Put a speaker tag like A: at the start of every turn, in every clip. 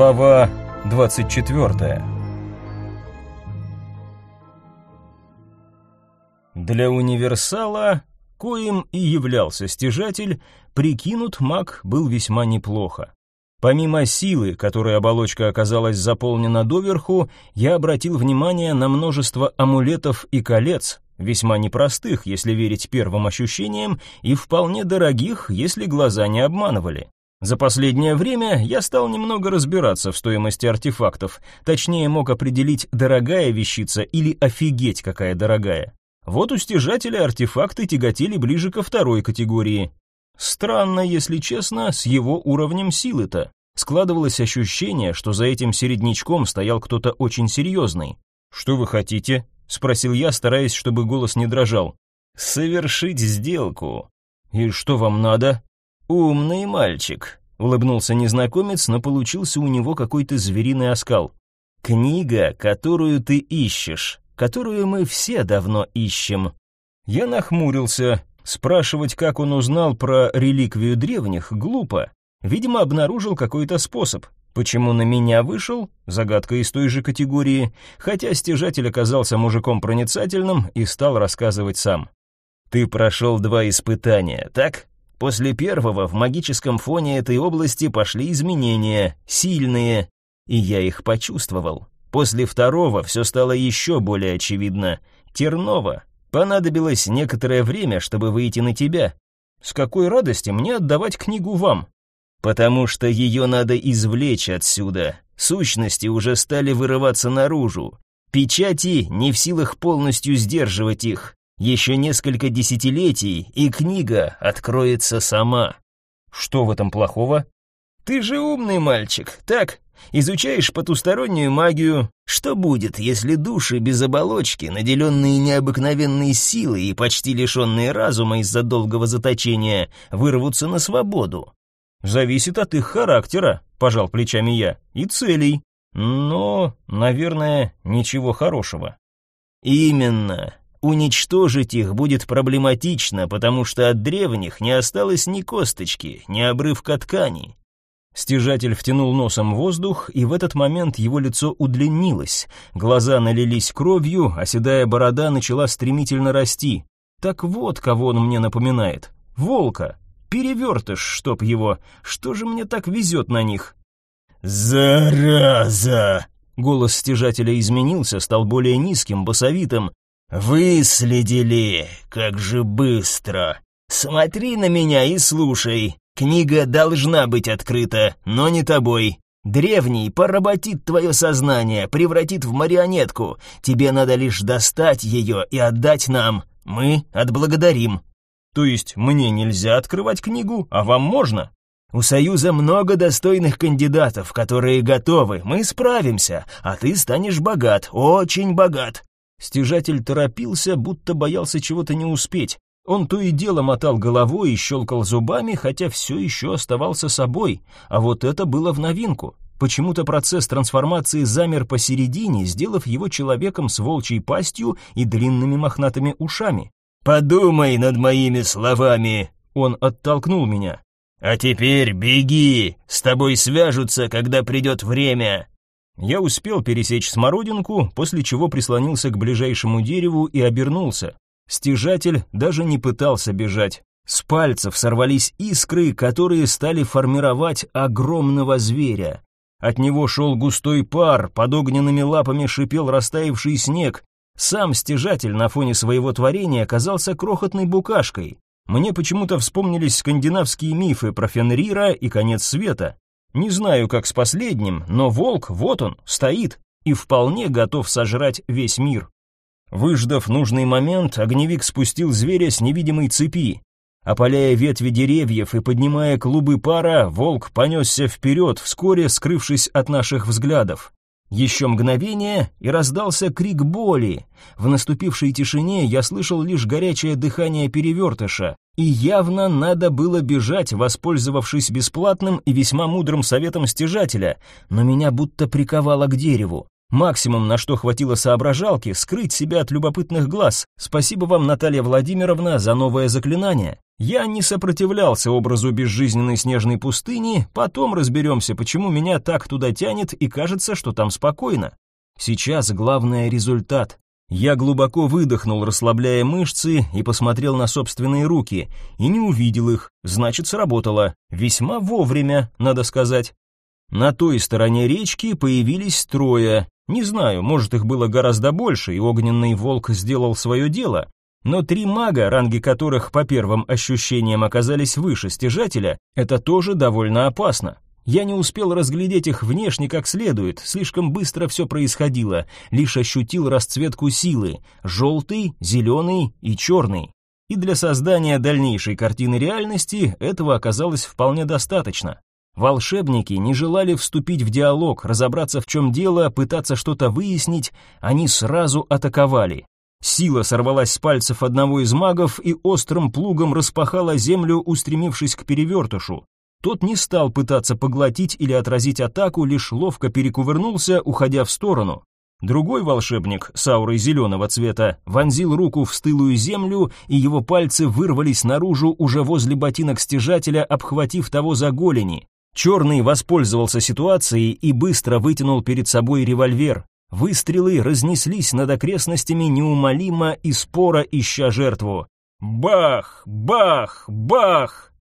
A: Глава 24 Для универсала, коим и являлся стяжатель, прикинут маг был весьма неплохо. Помимо силы, которой оболочка оказалась заполнена доверху, я обратил внимание на множество амулетов и колец, весьма непростых, если верить первым ощущениям, и вполне дорогих, если глаза не обманывали. За последнее время я стал немного разбираться в стоимости артефактов, точнее мог определить, дорогая вещица или офигеть какая дорогая. Вот у стяжателя артефакты тяготели ближе ко второй категории. Странно, если честно, с его уровнем силы-то. Складывалось ощущение, что за этим середнячком стоял кто-то очень серьезный. «Что вы хотите?» — спросил я, стараясь, чтобы голос не дрожал. «Совершить сделку». «И что вам надо?» «Умный мальчик», — улыбнулся незнакомец, но получился у него какой-то звериный оскал. «Книга, которую ты ищешь, которую мы все давно ищем». Я нахмурился. Спрашивать, как он узнал про реликвию древних, глупо. Видимо, обнаружил какой-то способ. Почему на меня вышел? Загадка из той же категории, хотя стяжатель оказался мужиком проницательным и стал рассказывать сам. «Ты прошел два испытания, так?» После первого в магическом фоне этой области пошли изменения, сильные, и я их почувствовал. После второго все стало еще более очевидно. Терново. Понадобилось некоторое время, чтобы выйти на тебя. С какой радости мне отдавать книгу вам? Потому что ее надо извлечь отсюда. Сущности уже стали вырываться наружу. Печати не в силах полностью сдерживать их. Еще несколько десятилетий, и книга откроется сама. Что в этом плохого? Ты же умный мальчик, так? Изучаешь потустороннюю магию. Что будет, если души без оболочки, наделенные необыкновенной силой и почти лишенные разума из-за долгого заточения, вырвутся на свободу? Зависит от их характера, пожал плечами я, и целей. Но, наверное, ничего хорошего. Именно. Уничтожить их будет проблематично, потому что от древних не осталось ни косточки, ни обрывка ткани. Стяжатель втянул носом воздух, и в этот момент его лицо удлинилось, глаза налились кровью, а седая борода начала стремительно расти. Так вот, кого он мне напоминает. Волка. Перевертыш, чтоб его. Что же мне так везет на них? «Зараза!» Голос стяжателя изменился, стал более низким, басовитым. «Выследили! Как же быстро! Смотри на меня и слушай. Книга должна быть открыта, но не тобой. Древний поработит твое сознание, превратит в марионетку. Тебе надо лишь достать ее и отдать нам. Мы отблагодарим». «То есть мне нельзя открывать книгу, а вам можно?» У Союза много достойных кандидатов, которые готовы. Мы справимся, а ты станешь богат, очень богат. Стяжатель торопился, будто боялся чего-то не успеть. Он то и дело мотал головой и щелкал зубами, хотя все еще оставался собой, а вот это было в новинку. Почему-то процесс трансформации замер посередине, сделав его человеком с волчьей пастью и длинными мохнатыми ушами. «Подумай над моими словами!» Он оттолкнул меня. «А теперь беги! С тобой свяжутся, когда придет время!» Я успел пересечь смородинку, после чего прислонился к ближайшему дереву и обернулся. Стяжатель даже не пытался бежать. С пальцев сорвались искры, которые стали формировать огромного зверя. От него шел густой пар, под огненными лапами шипел растаявший снег. Сам стяжатель на фоне своего творения оказался крохотной букашкой. Мне почему-то вспомнились скандинавские мифы про Фенрира и конец света. Не знаю, как с последним, но волк, вот он, стоит и вполне готов сожрать весь мир. Выждав нужный момент, огневик спустил зверя с невидимой цепи. Опаляя ветви деревьев и поднимая клубы пара, волк понесся вперед, вскоре скрывшись от наших взглядов. Еще мгновение, и раздался крик боли. В наступившей тишине я слышал лишь горячее дыхание перевертыша, и явно надо было бежать, воспользовавшись бесплатным и весьма мудрым советом стяжателя, но меня будто приковало к дереву. Максимум, на что хватило соображалки, скрыть себя от любопытных глаз. Спасибо вам, Наталья Владимировна, за новое заклинание. Я не сопротивлялся образу безжизненной снежной пустыни, потом разберемся, почему меня так туда тянет и кажется, что там спокойно. Сейчас главное результат. Я глубоко выдохнул, расслабляя мышцы, и посмотрел на собственные руки, и не увидел их, значит, сработало. Весьма вовремя, надо сказать. На той стороне речки появились трое. Не знаю, может, их было гораздо больше, и огненный волк сделал свое дело. Но три мага, ранги которых по первым ощущениям оказались выше стяжателя, это тоже довольно опасно. Я не успел разглядеть их внешне как следует, слишком быстро все происходило, лишь ощутил расцветку силы – желтый, зеленый и черный. И для создания дальнейшей картины реальности этого оказалось вполне достаточно. Волшебники не желали вступить в диалог, разобраться в чем дело, пытаться что-то выяснить, они сразу атаковали. Сила сорвалась с пальцев одного из магов и острым плугом распахала землю, устремившись к перевертышу. Тот не стал пытаться поглотить или отразить атаку, лишь ловко перекувырнулся, уходя в сторону. Другой волшебник с аурой зеленого цвета вонзил руку в стылую землю, и его пальцы вырвались наружу уже возле ботинок стяжателя, обхватив того за голени. Черный воспользовался ситуацией и быстро вытянул перед собой револьвер. Выстрелы разнеслись над окрестностями неумолимо и споро ища жертву. Бах! Бах! Бах!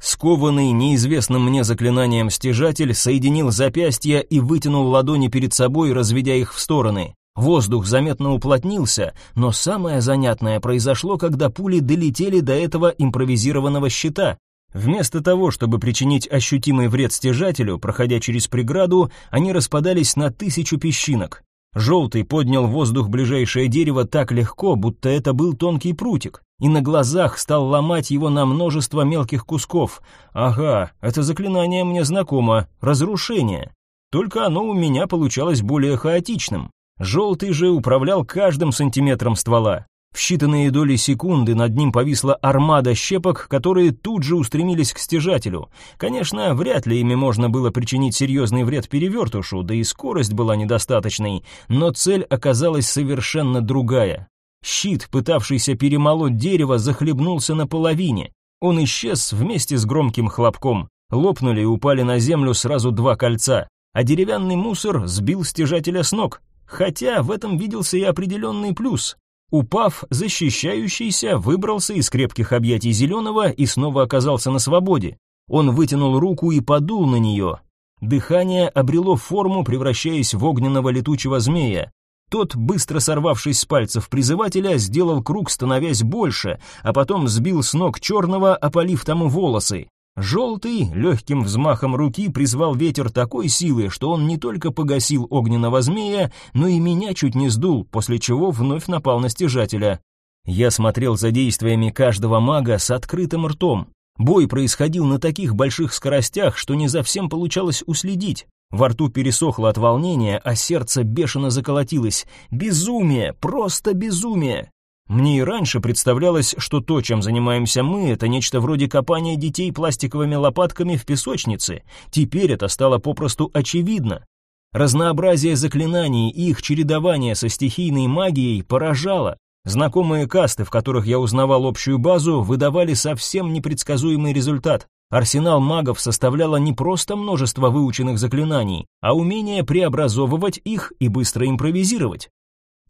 A: Скованный неизвестным мне заклинанием стяжатель соединил запястья и вытянул ладони перед собой, разведя их в стороны. Воздух заметно уплотнился, но самое занятное произошло, когда пули долетели до этого импровизированного щита. Вместо того, чтобы причинить ощутимый вред стяжателю, проходя через преграду, они распадались на тысячу песчинок. Желтый поднял в воздух ближайшее дерево так легко, будто это был тонкий прутик, и на глазах стал ломать его на множество мелких кусков. Ага, это заклинание мне знакомо, разрушение. Только оно у меня получалось более хаотичным. Желтый же управлял каждым сантиметром ствола. В считанные доли секунды над ним повисла армада щепок, которые тут же устремились к стяжателю. Конечно, вряд ли ими можно было причинить серьезный вред перевертушу, да и скорость была недостаточной, но цель оказалась совершенно другая. Щит, пытавшийся перемолоть дерево, захлебнулся наполовине. Он исчез вместе с громким хлопком. Лопнули и упали на землю сразу два кольца, а деревянный мусор сбил стяжателя с ног. Хотя в этом виделся и определенный плюс. Упав, защищающийся выбрался из крепких объятий Зеленого и снова оказался на свободе. Он вытянул руку и подул на нее. Дыхание обрело форму, превращаясь в огненного летучего змея. Тот, быстро сорвавшись с пальцев призывателя, сделал круг, становясь больше, а потом сбил с ног черного, опалив тому волосы. Желтый легким взмахом руки призвал ветер такой силы, что он не только погасил огненного змея, но и меня чуть не сдул, после чего вновь напал на стяжателя. Я смотрел за действиями каждого мага с открытым ртом. Бой происходил на таких больших скоростях, что не за всем получалось уследить. Во рту пересохло от волнения, а сердце бешено заколотилось. Безумие, просто безумие. Мне и раньше представлялось, что то, чем занимаемся мы, это нечто вроде копания детей пластиковыми лопатками в песочнице. Теперь это стало попросту очевидно. Разнообразие заклинаний и их чередование со стихийной магией поражало. Знакомые касты, в которых я узнавал общую базу, выдавали совсем непредсказуемый результат. Арсенал магов составляло не просто множество выученных заклинаний, а умение преобразовывать их и быстро импровизировать.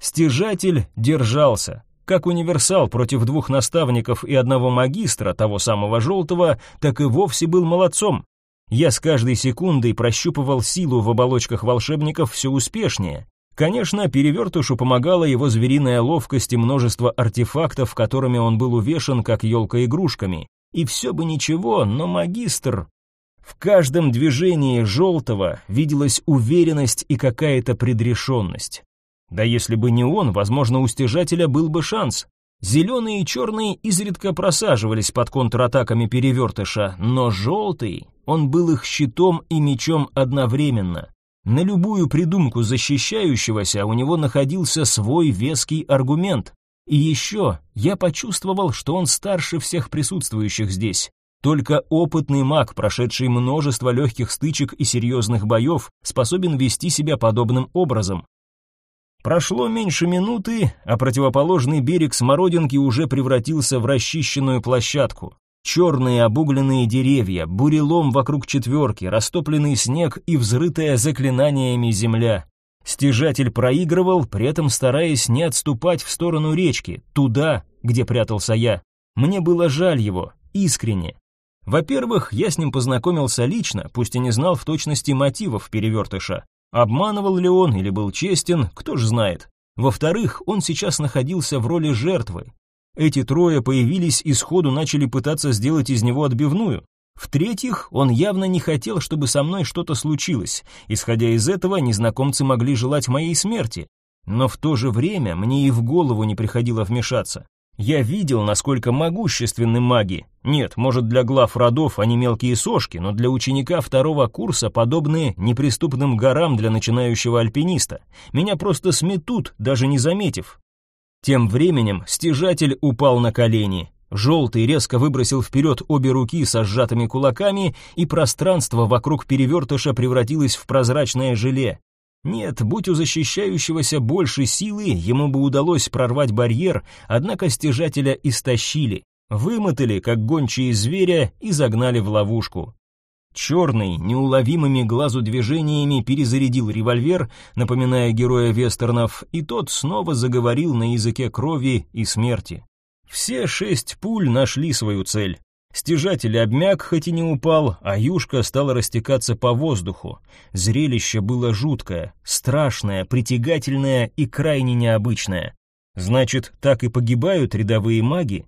A: Стяжатель держался, как универсал против двух наставников и одного магистра, того самого желтого, так и вовсе был молодцом. Я с каждой секундой прощупывал силу в оболочках волшебников все успешнее. Конечно, перевертышу помогала его звериная ловкость и множество артефактов, которыми он был увешан, как елка игрушками. И все бы ничего, но магистр... В каждом движении желтого виделась уверенность и какая-то предрешенность. Да если бы не он, возможно, у стяжателя был бы шанс. Зеленый и черный изредка просаживались под контратаками перевертыша, но желтый, он был их щитом и мечом одновременно. На любую придумку защищающегося у него находился свой веский аргумент. И еще я почувствовал, что он старше всех присутствующих здесь. Только опытный маг, прошедший множество легких стычек и серьезных боев, способен вести себя подобным образом. Прошло меньше минуты, а противоположный берег Смородинки уже превратился в расчищенную площадку. Черные обугленные деревья, бурелом вокруг четверки, растопленный снег и взрытая заклинаниями земля. Стяжатель проигрывал, при этом стараясь не отступать в сторону речки, туда, где прятался я. Мне было жаль его, искренне. Во-первых, я с ним познакомился лично, пусть и не знал в точности мотивов перевертыша. Обманывал ли он или был честен, кто ж знает. Во-вторых, он сейчас находился в роли жертвы. Эти трое появились и сходу начали пытаться сделать из него отбивную. В-третьих, он явно не хотел, чтобы со мной что-то случилось. Исходя из этого, незнакомцы могли желать моей смерти. Но в то же время мне и в голову не приходило вмешаться. Я видел, насколько могущественны маги. Нет, может, для глав родов они мелкие сошки, но для ученика второго курса подобные неприступным горам для начинающего альпиниста. Меня просто сметут, даже не заметив. Тем временем стяжатель упал на колени. Желтый резко выбросил вперед обе руки со сжатыми кулаками, и пространство вокруг перевертыша превратилось в прозрачное желе. Нет, будь у защищающегося больше силы, ему бы удалось прорвать барьер, однако стяжателя истощили, вымотали, как гончие зверя, и загнали в ловушку. Черный, неуловимыми глазу движениями перезарядил револьвер, напоминая героя вестернов, и тот снова заговорил на языке крови и смерти. Все шесть пуль нашли свою цель. Стяжатель обмяк, хоть и не упал, а юшка стала растекаться по воздуху. Зрелище было жуткое, страшное, притягательное и крайне необычное. Значит, так и погибают рядовые маги?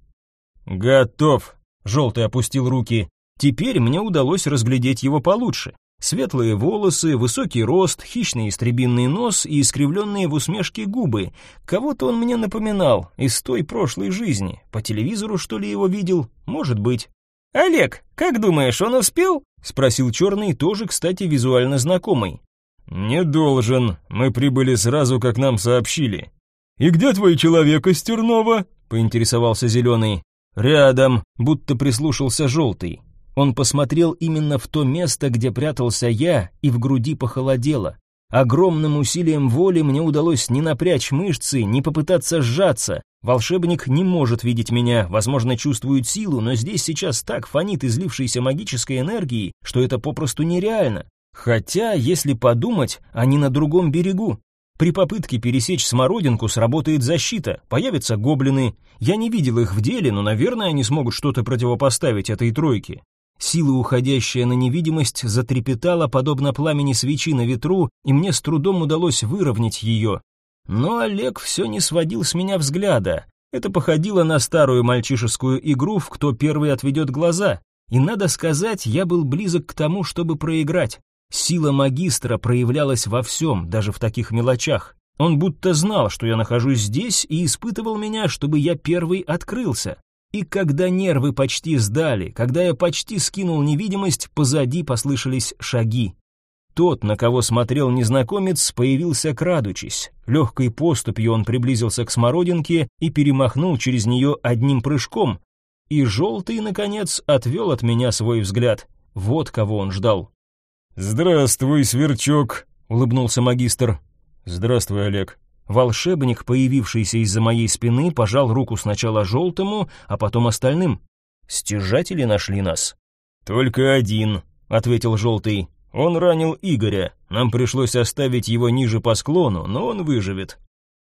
A: «Готов!» — Желтый опустил руки. Теперь мне удалось разглядеть его получше. Светлые волосы, высокий рост, хищный истребинный нос и искривленные в усмешке губы. Кого-то он мне напоминал из той прошлой жизни. По телевизору, что ли, его видел? Может быть. «Олег, как думаешь, он успел?» — спросил Черный, тоже, кстати, визуально знакомый.
B: «Не должен. Мы прибыли сразу, как нам сообщили». «И где твой человек из Тернова?» — поинтересовался Зеленый.
A: «Рядом», будто прислушался Желтый. Он посмотрел именно в то место, где прятался я, и в груди похолодело. Огромным усилием воли мне удалось не напрячь мышцы, не попытаться сжаться. Волшебник не может видеть меня, возможно, чувствует силу, но здесь сейчас так фонит излившейся магической энергией, что это попросту нереально. Хотя, если подумать, они на другом берегу. При попытке пересечь смородинку сработает защита, появятся гоблины. Я не видел их в деле, но, наверное, они смогут что-то противопоставить этой тройке. Сила, уходящая на невидимость, затрепетала, подобно пламени свечи на ветру, и мне с трудом удалось выровнять ее. Но Олег все не сводил с меня взгляда. Это походило на старую мальчишескую игру, в кто первый отведет глаза. И, надо сказать, я был близок к тому, чтобы проиграть. Сила магистра проявлялась во всем, даже в таких мелочах. Он будто знал, что я нахожусь здесь, и испытывал меня, чтобы я первый открылся. И когда нервы почти сдали, когда я почти скинул невидимость, позади послышались шаги. Тот, на кого смотрел незнакомец, появился крадучись. Легкой поступью он приблизился к смородинке и перемахнул через нее одним прыжком. И желтый, наконец, отвел от меня свой взгляд. Вот кого он ждал.
B: «Здравствуй, сверчок», — улыбнулся магистр.
A: «Здравствуй, Олег», Волшебник, появившийся из-за моей спины, пожал руку сначала желтому, а потом остальным. Стяжатели нашли нас.
B: «Только один», — ответил желтый. «Он ранил Игоря. Нам пришлось оставить его ниже по склону, но он выживет».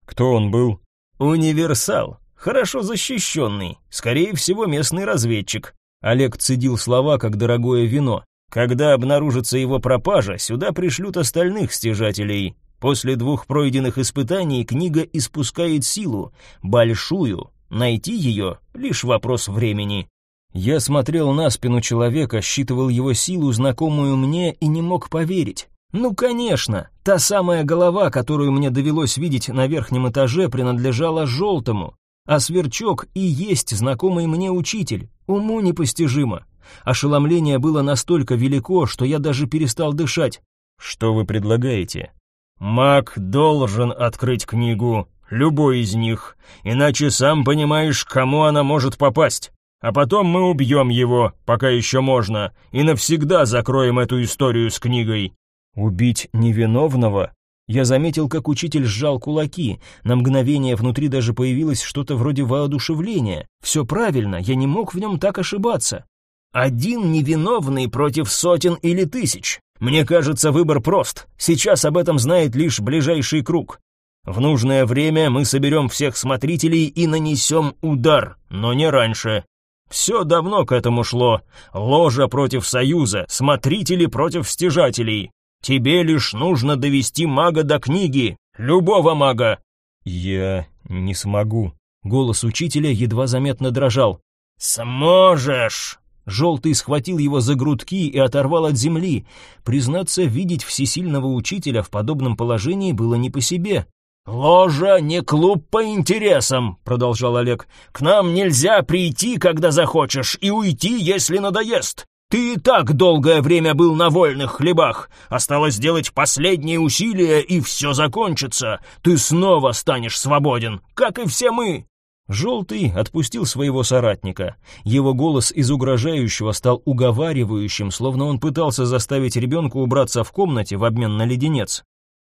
A: «Кто он был?»
B: «Универсал. Хорошо защищенный. Скорее всего, местный разведчик».
A: Олег цедил слова, как дорогое вино.
B: «Когда обнаружится его пропажа, сюда пришлют остальных стяжателей. После двух пройденных испытаний книга испускает силу, большую. Найти ее — лишь вопрос времени.
A: Я смотрел на спину человека, считывал его силу, знакомую мне, и не мог поверить. Ну, конечно, та самая голова, которую мне довелось видеть на верхнем этаже, принадлежала желтому. А сверчок и есть знакомый мне учитель. Уму непостижимо. Ошеломление было настолько велико, что я даже перестал дышать.
B: «Что вы предлагаете?» Маг должен открыть книгу, любой из них, иначе сам понимаешь, кому она может попасть. А потом мы убьем его, пока еще можно, и навсегда закроем эту историю с книгой».
A: «Убить невиновного?» Я заметил, как учитель сжал кулаки. На мгновение внутри даже появилось что-то вроде воодушевления. Все правильно, я не мог в нем так ошибаться. Один невиновный против сотен или тысяч. Мне кажется, выбор прост. Сейчас об этом знает лишь ближайший круг. В нужное время мы соберем всех смотрителей и нанесем удар, но не раньше. Все давно к этому шло. Ложа против союза, смотрители против стяжателей. Тебе лишь нужно довести мага до книги, любого мага.
B: Я не смогу. Голос учителя едва заметно дрожал.
A: Сможешь. Желтый схватил его за грудки и оторвал от земли. Признаться, видеть всесильного учителя в подобном положении было не по себе. «Ложа не клуб по интересам», — продолжал Олег. «К нам нельзя прийти, когда захочешь, и уйти, если надоест. Ты и так долгое время был на вольных хлебах. Осталось сделать последние усилия, и все закончится. Ты снова станешь свободен, как и все мы». Желтый отпустил своего соратника. Его голос из угрожающего стал уговаривающим, словно он пытался заставить ребенка убраться в комнате в обмен на леденец.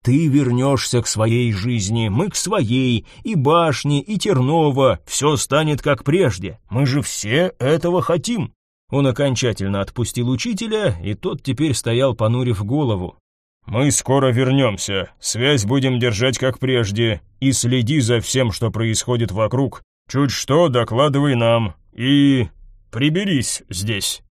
A: «Ты вернешься к своей жизни, мы к своей, и башни, и Тернова, все станет как прежде. Мы же все этого хотим». Он окончательно отпустил учителя, и тот теперь стоял, понурив голову.
B: «Мы скоро вернемся, связь будем держать как прежде, и следи за всем, что происходит вокруг. Чуть что, докладывай нам, и... приберись здесь».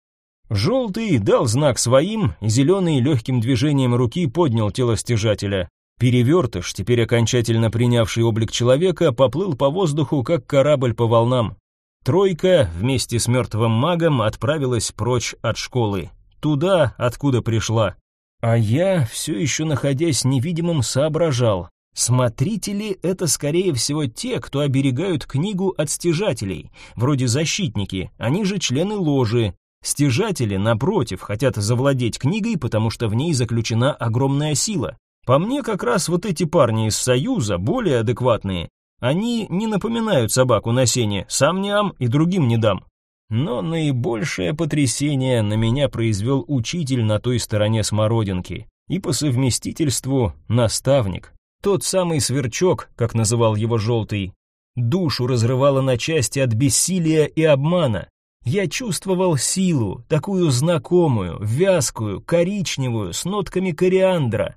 A: Желтый дал знак своим, зеленый легким движением руки поднял тело стяжателя. Перевертыш, теперь окончательно принявший облик человека, поплыл по воздуху, как корабль по волнам. Тройка вместе с мертвым магом отправилась прочь от школы, туда, откуда пришла. А я, все еще находясь невидимым, соображал. Смотрители — это, скорее всего, те, кто оберегают книгу от стяжателей, вроде защитники, они же члены ложи. Стяжатели, напротив, хотят завладеть книгой, потому что в ней заключена огромная сила. По мне, как раз вот эти парни из Союза более адекватные, они не напоминают собаку на сене, сам не ам и другим не дам. Но наибольшее потрясение на меня произвел учитель на той стороне смородинки и по совместительству наставник. Тот самый сверчок, как называл его желтый. Душу разрывало на части от бессилия и обмана. Я чувствовал силу, такую знакомую, вязкую, коричневую, с нотками кориандра.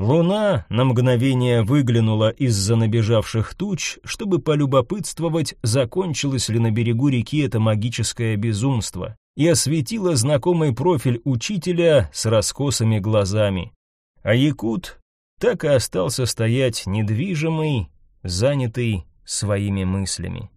A: Луна на мгновение выглянула из-за набежавших туч, чтобы полюбопытствовать, закончилось ли на берегу реки это магическое безумство, и осветила знакомый профиль учителя с раскосыми глазами. А Якут так и остался стоять недвижимый, занятый своими мыслями.